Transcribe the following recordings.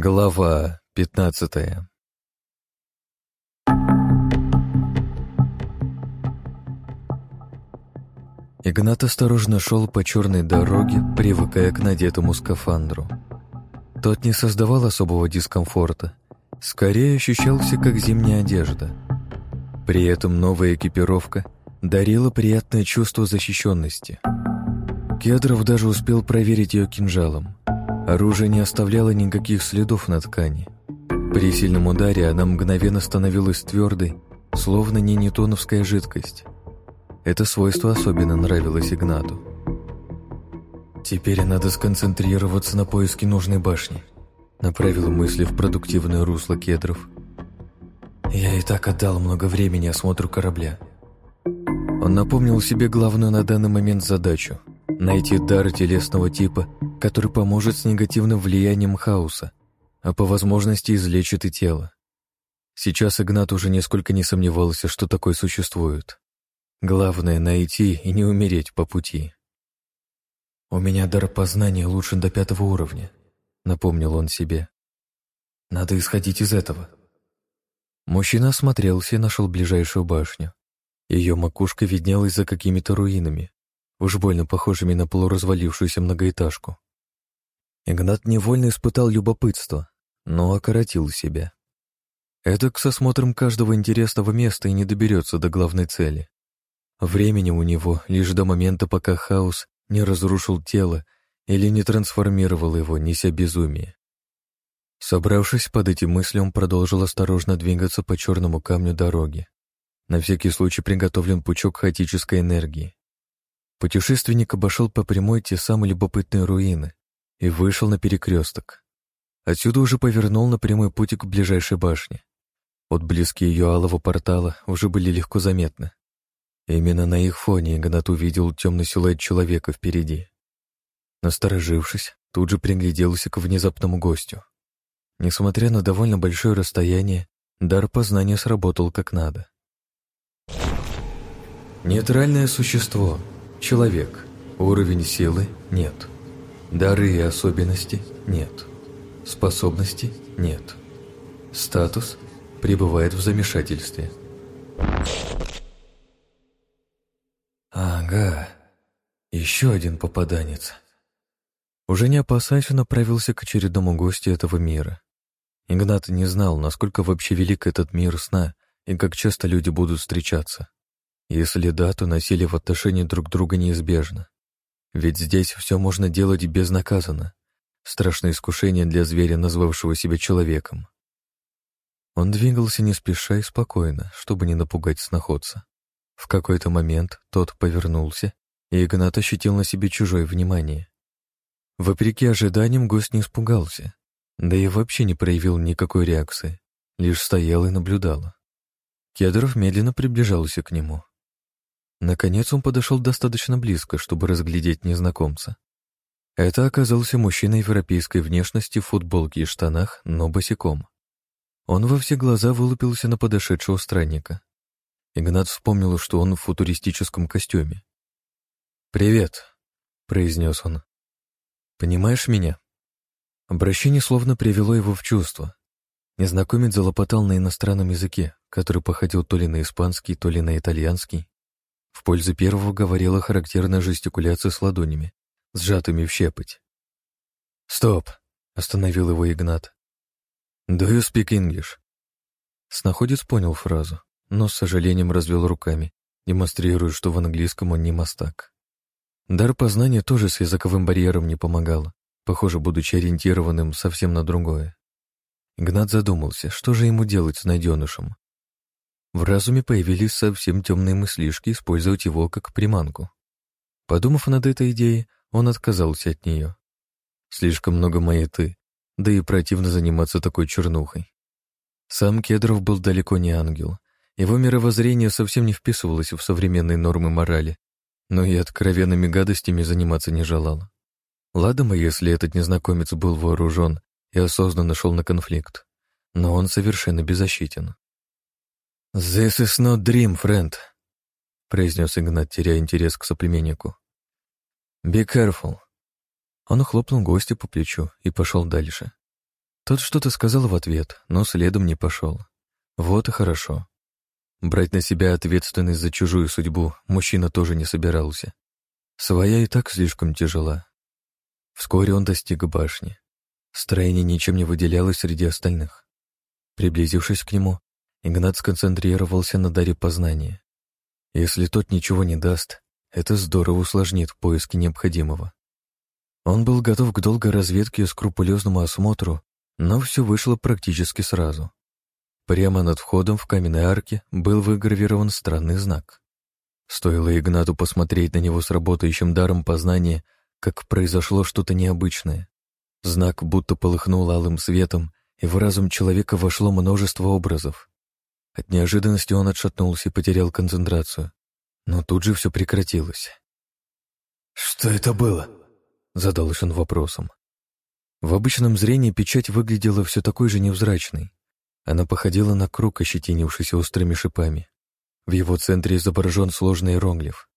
Глава пятнадцатая Игнат осторожно шел по черной дороге, привыкая к надетому скафандру. Тот не создавал особого дискомфорта, скорее ощущался как зимняя одежда. При этом новая экипировка дарила приятное чувство защищенности. Кедров даже успел проверить ее кинжалом. Оружие не оставляло никаких следов на ткани. При сильном ударе она мгновенно становилась твердой, словно не ньютоновская жидкость. Это свойство особенно нравилось Игнату. «Теперь надо сконцентрироваться на поиске нужной башни», направил мысли в продуктивное русло кедров. «Я и так отдал много времени осмотру корабля». Он напомнил себе главную на данный момент задачу — найти дар телесного типа который поможет с негативным влиянием хаоса, а по возможности излечит и тело. Сейчас Игнат уже нисколько не сомневался, что такое существует. Главное — найти и не умереть по пути. «У меня дар познания лучше до пятого уровня», — напомнил он себе. «Надо исходить из этого». Мужчина осмотрелся и нашел ближайшую башню. Ее макушка виднелась за какими-то руинами, уж больно похожими на полуразвалившуюся многоэтажку. Игнат невольно испытал любопытство, но окоротил себя. Это к осмотром каждого интересного места и не доберется до главной цели. Времени у него лишь до момента, пока хаос не разрушил тело или не трансформировал его, неся безумие. Собравшись под эти мысли, он продолжил осторожно двигаться по черному камню дороги. На всякий случай приготовлен пучок хаотической энергии. Путешественник обошел по прямой те самые любопытные руины, и вышел на перекресток. Отсюда уже повернул на прямой путь к ближайшей башне. Отблески ее алого портала уже были легко заметны. Именно на их фоне Игнат увидел темный силуэт человека впереди. Насторожившись, тут же пригляделся к внезапному гостю. Несмотря на довольно большое расстояние, дар познания сработал как надо. Нейтральное существо. Человек. Уровень силы нет. Дары и особенности нет. Способности нет. Статус пребывает в замешательстве. Ага, еще один попаданец. Уже не опасаясь, он направился к очередному гостю этого мира. Игнат не знал, насколько вообще велик этот мир сна и как часто люди будут встречаться. Если да, то насилие в отношении друг друга неизбежно. Ведь здесь все можно делать безнаказанно. Страшное искушение для зверя, назвавшего себя человеком. Он двигался не спеша и спокойно, чтобы не напугать сноходца. В какой-то момент тот повернулся, и Игнат ощутил на себе чужое внимание. Вопреки ожиданиям гость не испугался, да и вообще не проявил никакой реакции, лишь стоял и наблюдал. Кедров медленно приближался к нему. Наконец он подошел достаточно близко, чтобы разглядеть незнакомца. Это оказался мужчина европейской внешности в футболке и штанах, но босиком. Он во все глаза вылупился на подошедшего странника. Игнат вспомнил, что он в футуристическом костюме. «Привет», — произнес он. «Понимаешь меня?» Обращение словно привело его в чувство. Незнакомец залопотал на иностранном языке, который походил то ли на испанский, то ли на итальянский. В пользу первого говорила характерная жестикуляция с ладонями, сжатыми в щепоть. «Стоп!» — остановил его Игнат. «Do you speak English?» Снаходец понял фразу, но с сожалением развел руками, демонстрируя, что в английском он не мастак. Дар познания тоже с языковым барьером не помогал, похоже, будучи ориентированным совсем на другое. Игнат задумался, что же ему делать с найденышем. В разуме появились совсем темные мыслишки использовать его как приманку. Подумав над этой идеей, он отказался от нее. Слишком много маяты, да и противно заниматься такой чернухой. Сам Кедров был далеко не ангел. Его мировоззрение совсем не вписывалось в современные нормы морали, но и откровенными гадостями заниматься не желал. Ладно, если этот незнакомец был вооружен и осознанно шел на конфликт, но он совершенно беззащитен. «This is not dream, friend», — произнес Игнат, теряя интерес к соплеменнику. «Be careful». Он хлопнул гостя по плечу и пошел дальше. Тот что-то сказал в ответ, но следом не пошел. Вот и хорошо. Брать на себя ответственность за чужую судьбу мужчина тоже не собирался. Своя и так слишком тяжела. Вскоре он достиг башни. Строение ничем не выделялось среди остальных. Приблизившись к нему, Игнат сконцентрировался на даре познания. Если тот ничего не даст, это здорово усложнит поиски необходимого. Он был готов к долгой разведке и скрупулезному осмотру, но все вышло практически сразу. Прямо над входом в каменной арке был выгравирован странный знак. Стоило Игнату посмотреть на него с работающим даром познания, как произошло что-то необычное. Знак будто полыхнул алым светом, и в разум человека вошло множество образов. От неожиданности он отшатнулся и потерял концентрацию. Но тут же все прекратилось. «Что это было?» — задался он вопросом. В обычном зрении печать выглядела все такой же невзрачной. Она походила на круг, ощетинившийся острыми шипами. В его центре изображен сложный иероглиф.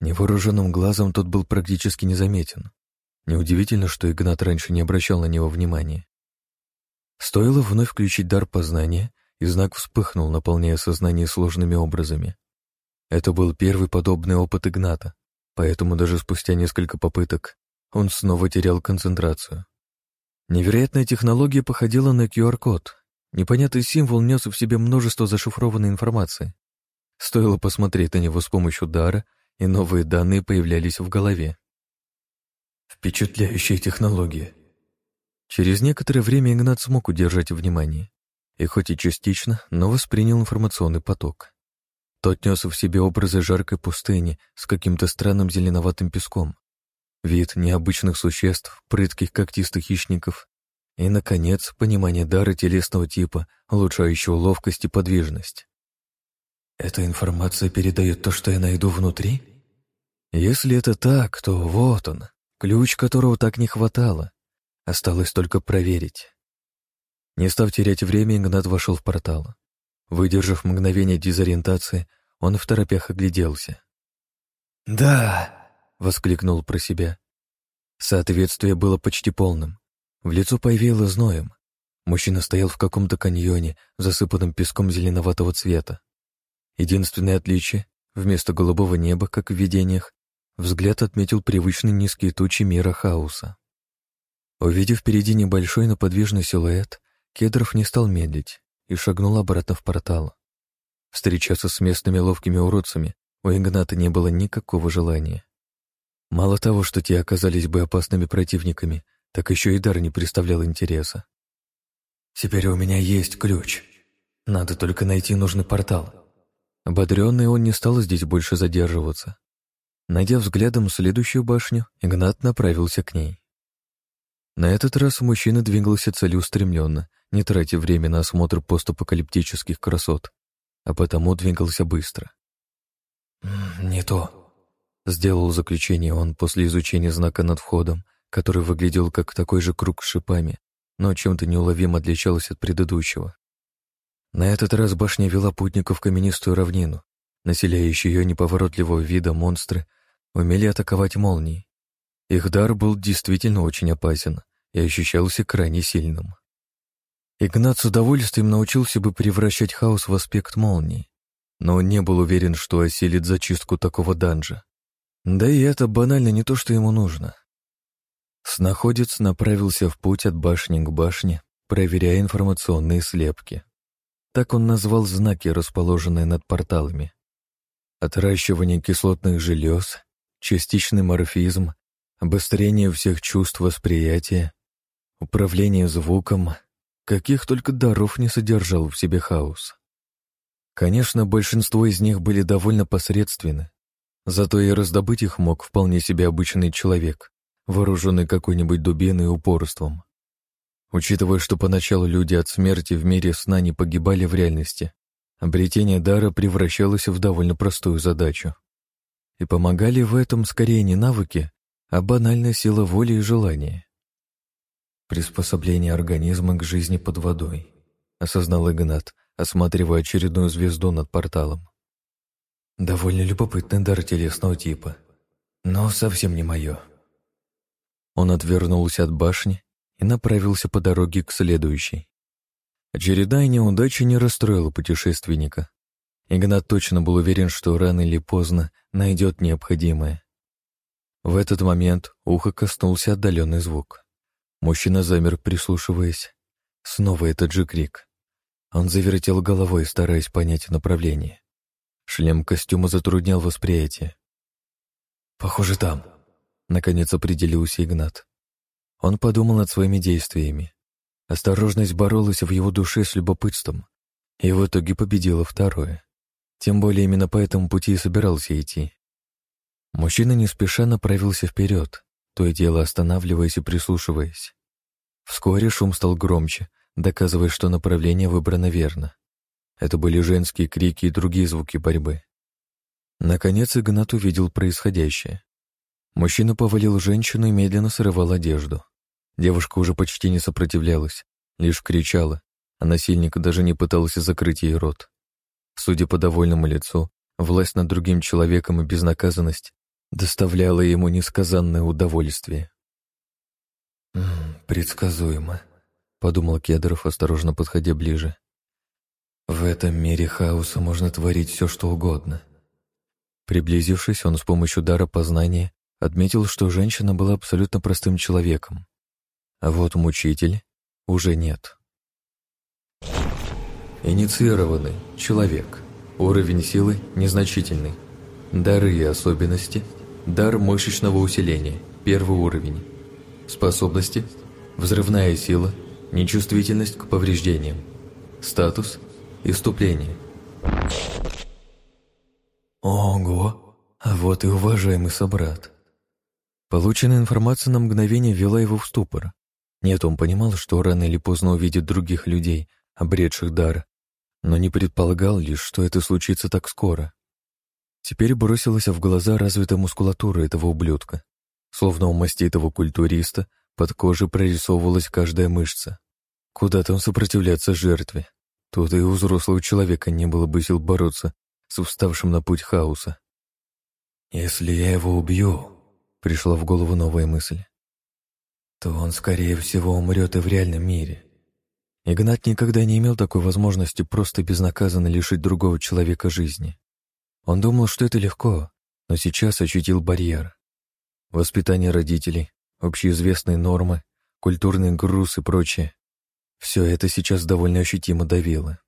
Невооруженным глазом тот был практически незаметен. Неудивительно, что Игнат раньше не обращал на него внимания. Стоило вновь включить дар познания, и знак вспыхнул, наполняя сознание сложными образами. Это был первый подобный опыт Игната, поэтому даже спустя несколько попыток он снова терял концентрацию. Невероятная технология походила на QR-код, Непонятный символ нес в себе множество зашифрованной информации. Стоило посмотреть на него с помощью дара, и новые данные появлялись в голове. Впечатляющая технология. Через некоторое время Игнат смог удержать внимание. И хоть и частично, но воспринял информационный поток. Тот нес в себе образы жаркой пустыни с каким-то странным зеленоватым песком. Вид необычных существ, прытких когтистых хищников и, наконец, понимание дара телесного типа, улучшающего ловкость и подвижность. Эта информация передает то, что я найду внутри? Если это так, то вот он, ключ которого так не хватало. Осталось только проверить. Не став терять время, Игнат вошел в портал. Выдержав мгновение дезориентации, он в торопях огляделся. «Да!» — воскликнул про себя. Соответствие было почти полным. В лицо повеяло зноем. Мужчина стоял в каком-то каньоне, засыпанном песком зеленоватого цвета. Единственное отличие — вместо голубого неба, как в видениях, взгляд отметил привычные низкие тучи мира хаоса. Увидев впереди небольшой, но подвижный силуэт, Кедров не стал медлить и шагнул обратно в портал. Встречаться с местными ловкими уродцами у Игната не было никакого желания. Мало того, что те оказались бы опасными противниками, так еще и дар не представлял интереса. «Теперь у меня есть ключ. Надо только найти нужный портал». Ободренный он не стал здесь больше задерживаться. Найдя взглядом следующую башню, Игнат направился к ней. На этот раз мужчина двигался целеустремленно, не тратя время на осмотр постапокалиптических красот, а потому двигался быстро. «Не то», — сделал заключение он после изучения знака над входом который выглядел как такой же круг с шипами, но чем-то неуловимо отличался от предыдущего. На этот раз башня вела путников в каменистую равнину. Населяющие ее неповоротливого вида монстры умели атаковать молнией. Их дар был действительно очень опасен и ощущался крайне сильным. Игнат с удовольствием научился бы превращать хаос в аспект молнии, но он не был уверен, что осилит зачистку такого данжа. Да и это банально не то, что ему нужно. Снаходец направился в путь от башни к башне, проверяя информационные слепки. Так он назвал знаки, расположенные над порталами. Отращивание кислотных желез, частичный морфизм, обострение всех чувств восприятия, управление звуком, каких только даров не содержал в себе хаос. Конечно, большинство из них были довольно посредственны, зато и раздобыть их мог вполне себе обычный человек, вооруженный какой-нибудь дубиной и упорством. Учитывая, что поначалу люди от смерти в мире сна не погибали в реальности, обретение дара превращалось в довольно простую задачу. И помогали в этом скорее не навыки, а банальная сила воли и желания. Приспособление организма к жизни под водой, осознал Игнат, осматривая очередную звезду над порталом. Довольно любопытный дар телесного типа, но совсем не мое. Он отвернулся от башни и направился по дороге к следующей. Очередная неудача не расстроила путешественника. Игнат точно был уверен, что рано или поздно найдет необходимое. В этот момент ухо коснулся отдаленный звук. Мужчина замер, прислушиваясь. Снова этот же крик. Он завертел головой, стараясь понять направление. Шлем костюма затруднял восприятие. «Похоже, там», — наконец определился Игнат. Он подумал над своими действиями. Осторожность боролась в его душе с любопытством, и в итоге победила второе. Тем более именно по этому пути и собирался идти. Мужчина не спеша направился вперед, то и дело останавливаясь и прислушиваясь. Вскоре шум стал громче, доказывая, что направление выбрано верно. Это были женские крики и другие звуки борьбы. Наконец Игнат увидел происходящее. Мужчина повалил женщину и медленно срывал одежду. Девушка уже почти не сопротивлялась, лишь кричала, а насильник даже не пытался закрыть ей рот. Судя по довольному лицу, власть над другим человеком и безнаказанность доставляла ему несказанное удовольствие. «М -м, «Предсказуемо», — подумал Кедров, осторожно подходя ближе. «В этом мире хаоса можно творить все, что угодно». Приблизившись, он с помощью дара познания отметил, что женщина была абсолютно простым человеком. А вот мучитель уже нет. Инициированный человек. Уровень силы незначительный. Дары и особенности — Дар мышечного усиления. Первый уровень. Способности. Взрывная сила. Нечувствительность к повреждениям. Статус. Иступление. Ого! А вот и уважаемый собрат. Полученная информация на мгновение ввела его в ступор. Нет, он понимал, что рано или поздно увидит других людей, обретших дар, но не предполагал лишь, что это случится так скоро. Теперь бросилась в глаза развитая мускулатура этого ублюдка. Словно у маститого культуриста под кожей прорисовывалась каждая мышца. Куда там сопротивляться жертве? Тут и у взрослого человека не было бы сил бороться с уставшим на путь хаоса. «Если я его убью», — пришла в голову новая мысль, то он, скорее всего, умрет и в реальном мире. Игнат никогда не имел такой возможности просто безнаказанно лишить другого человека жизни. Он думал, что это легко, но сейчас ощутил барьер. Воспитание родителей, общеизвестные нормы, культурный груз и прочее. Все это сейчас довольно ощутимо давило.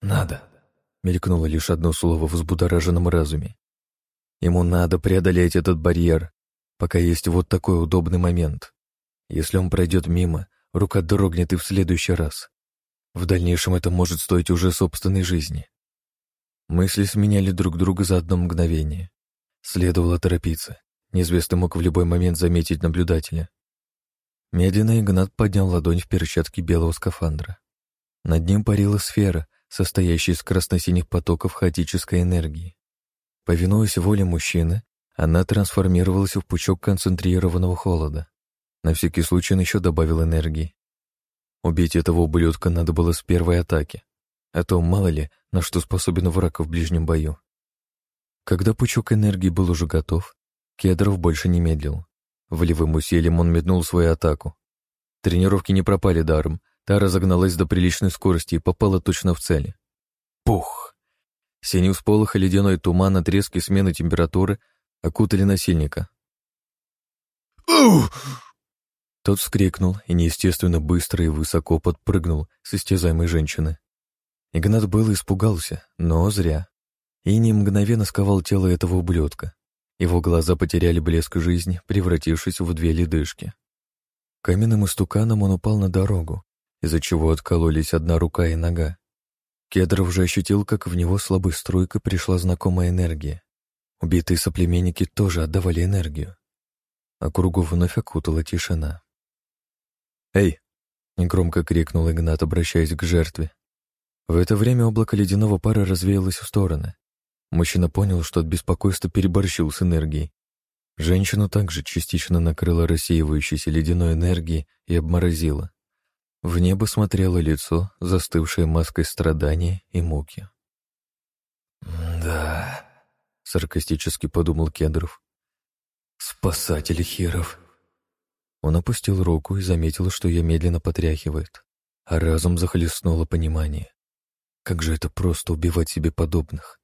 «Надо», — мелькнуло лишь одно слово в взбудораженном разуме. Ему надо преодолеть этот барьер, пока есть вот такой удобный момент. Если он пройдет мимо, рука дрогнет и в следующий раз. В дальнейшем это может стоить уже собственной жизни. Мысли сменяли друг друга за одно мгновение. Следовало торопиться. Неизвестный мог в любой момент заметить наблюдателя. Медленно Игнат поднял ладонь в перчатке белого скафандра. Над ним парила сфера, состоящая из красно-синих потоков хаотической энергии. Повинуясь воле мужчины, она трансформировалась в пучок концентрированного холода. На всякий случай он еще добавил энергии. Убить этого ублюдка надо было с первой атаки а то мало ли, на что способен враг в ближнем бою. Когда пучок энергии был уже готов, Кедров больше не медлил. Волевым усилием он метнул свою атаку. Тренировки не пропали даром, та разогналась до приличной скорости и попала точно в цель. Пух! Синий всполох и ледяной туман от резкой смены температуры окутали насильника. Тот вскрикнул и неестественно быстро и высоко подпрыгнул с истязаемой женщины. Игнат был испугался, но зря. И не мгновенно сковал тело этого ублюдка. Его глаза потеряли блеск жизни, превратившись в две ледышки. Каменным истуканом он упал на дорогу, из-за чего откололись одна рука и нога. Кедров же ощутил, как в него слабой струйкой пришла знакомая энергия. Убитые соплеменники тоже отдавали энергию. А кругу вновь окутала тишина. «Эй!» — негромко крикнул Игнат, обращаясь к жертве. В это время облако ледяного пара развеялось в стороны. Мужчина понял, что от беспокойства переборщил с энергией. Женщину также частично накрыло рассеивающейся ледяной энергией и обморозило. В небо смотрело лицо, застывшее маской страдания и муки. «Да», — саркастически подумал Кедров. «Спасатель Хиров». Он опустил руку и заметил, что ее медленно потряхивает, а разум захлестнуло понимание. Как же это просто убивать себе подобных,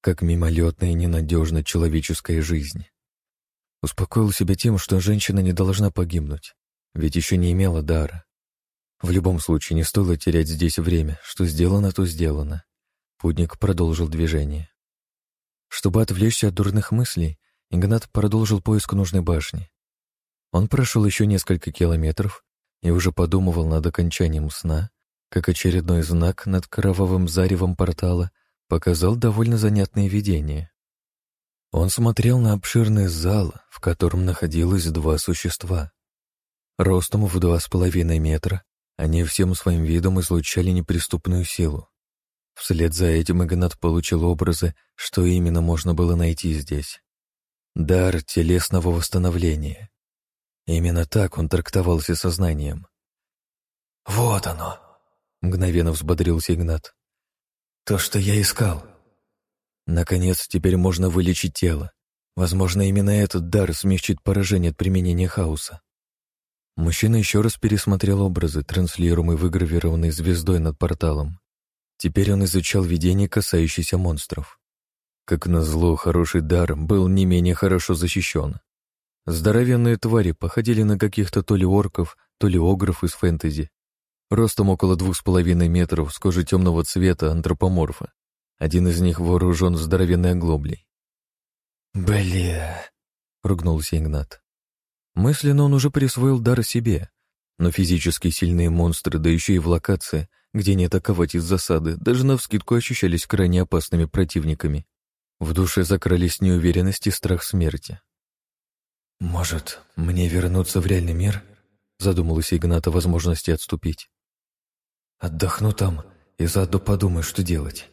как мимолетная и ненадежная человеческая жизнь. Успокоил себя тем, что женщина не должна погибнуть, ведь еще не имела дара. В любом случае не стоило терять здесь время, что сделано, то сделано. Путник продолжил движение. Чтобы отвлечься от дурных мыслей, Игнат продолжил поиск нужной башни. Он прошел еще несколько километров и уже подумывал над окончанием сна, как очередной знак над кровавым заревом портала показал довольно занятное видение. Он смотрел на обширный зал, в котором находилось два существа. Ростом в два с половиной метра они всем своим видом излучали неприступную силу. Вслед за этим Игнат получил образы, что именно можно было найти здесь. Дар телесного восстановления. Именно так он трактовался сознанием. «Вот оно!» — мгновенно взбодрился Игнат. «То, что я искал». Наконец, теперь можно вылечить тело. Возможно, именно этот дар смягчит поражение от применения хаоса. Мужчина еще раз пересмотрел образы, транслируемые выгравированной звездой над порталом. Теперь он изучал видение, касающееся монстров. Как назло, хороший дар был не менее хорошо защищен. Здоровенные твари походили на каких-то то ли орков, то ли огров из фэнтези. Ростом около двух с половиной метров, с кожей темного цвета, антропоморфа. Один из них вооружен здоровенной оглоблей. «Бля!» — ругнулся Игнат. Мысленно он уже присвоил дар себе, но физически сильные монстры, да еще и в локации, где не атаковать из засады, даже навскидку ощущались крайне опасными противниками. В душе закрались неуверенность и страх смерти. «Может, мне вернуться в реальный мир?» задумалась Игната о возможности отступить. «Отдохну там и заодно подумаю, что делать».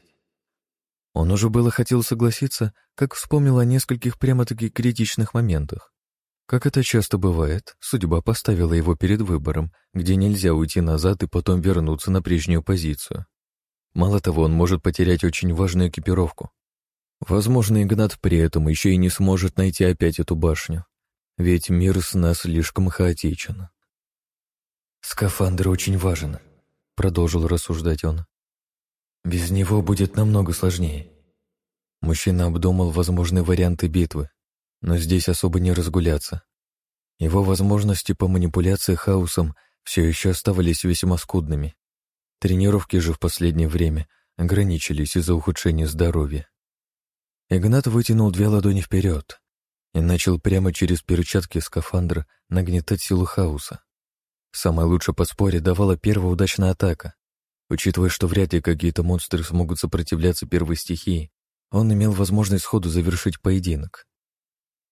Он уже было хотел согласиться, как вспомнил о нескольких прямо-таки критичных моментах. Как это часто бывает, судьба поставила его перед выбором, где нельзя уйти назад и потом вернуться на прежнюю позицию. Мало того, он может потерять очень важную экипировку. Возможно, Игнат при этом еще и не сможет найти опять эту башню, ведь мир с нас слишком хаотичен. «Скафандр очень важен», — продолжил рассуждать он. «Без него будет намного сложнее». Мужчина обдумал возможные варианты битвы, но здесь особо не разгуляться. Его возможности по манипуляции хаосом все еще оставались весьма скудными. Тренировки же в последнее время ограничились из-за ухудшения здоровья. Игнат вытянул две ладони вперед и начал прямо через перчатки скафандра нагнетать силу хаоса. Самое лучшее подспорье давала первая удачная атака. Учитывая, что вряд ли какие-то монстры смогут сопротивляться первой стихии, он имел возможность сходу завершить поединок.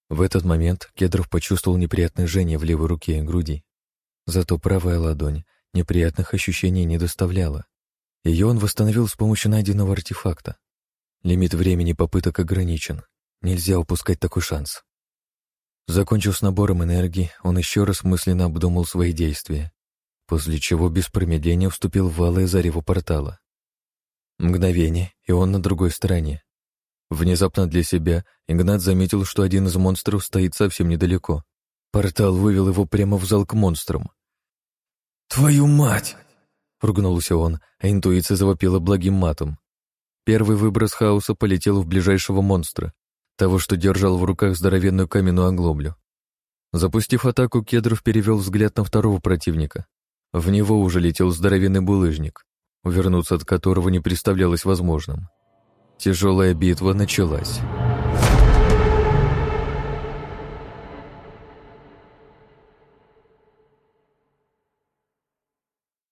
В этот момент Кедров почувствовал неприятное жжение в левой руке и груди. Зато правая ладонь неприятных ощущений не доставляла. Ее он восстановил с помощью найденного артефакта. Лимит времени попыток ограничен. Нельзя упускать такой шанс. Закончив с набором энергии, он еще раз мысленно обдумал свои действия, после чего без промедления вступил в валы зарево портала. Мгновение, и он на другой стороне. Внезапно для себя Игнат заметил, что один из монстров стоит совсем недалеко. Портал вывел его прямо в зал к монстрам. «Твою мать!» — ругнулся он, а интуиция завопила благим матом. Первый выброс хаоса полетел в ближайшего монстра, того, что держал в руках здоровенную каменную оглоблю. Запустив атаку, Кедров перевел взгляд на второго противника. В него уже летел здоровенный булыжник, увернуться от которого не представлялось возможным. Тяжелая битва началась.